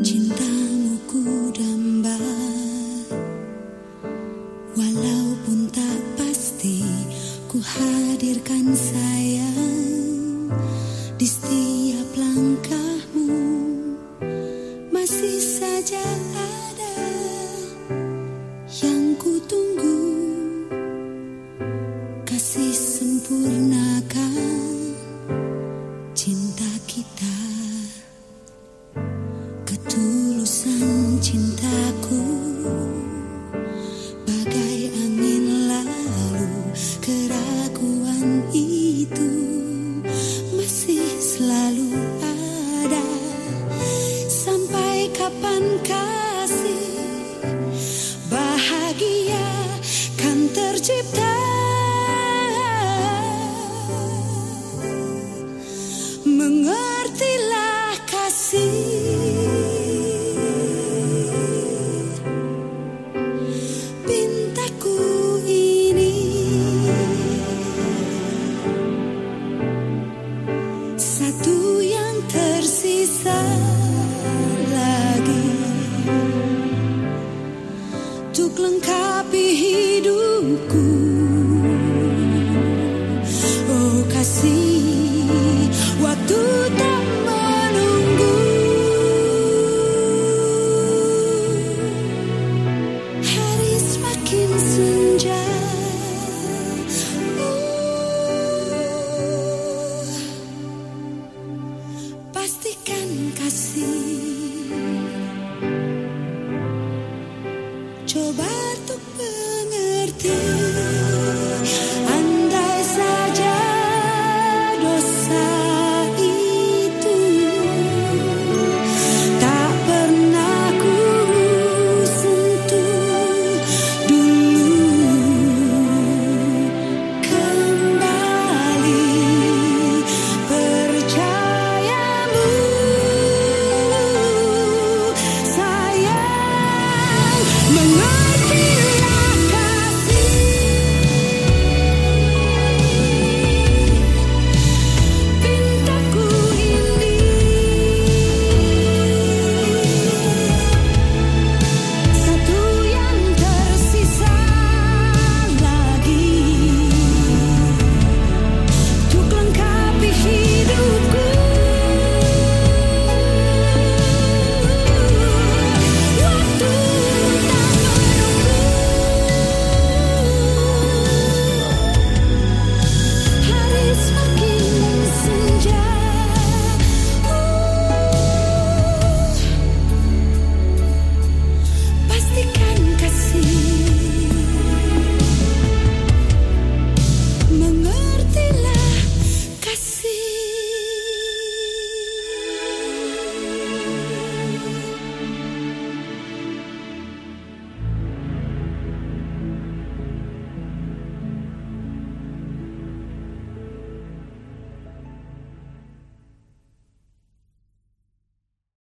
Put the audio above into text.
Cintamu ku damba Walaupun tak pasti Ku hadirkan sayang cintaku. Bagai angin lalu Keraguan itu Masih selalu ada. Sampai kapan kasih Bahagia Untuk lengkapi hidupku. Oh kasih Waktu tak menunggu. Hari semakin senja. Uh, Pastikan kasih Coba tocar.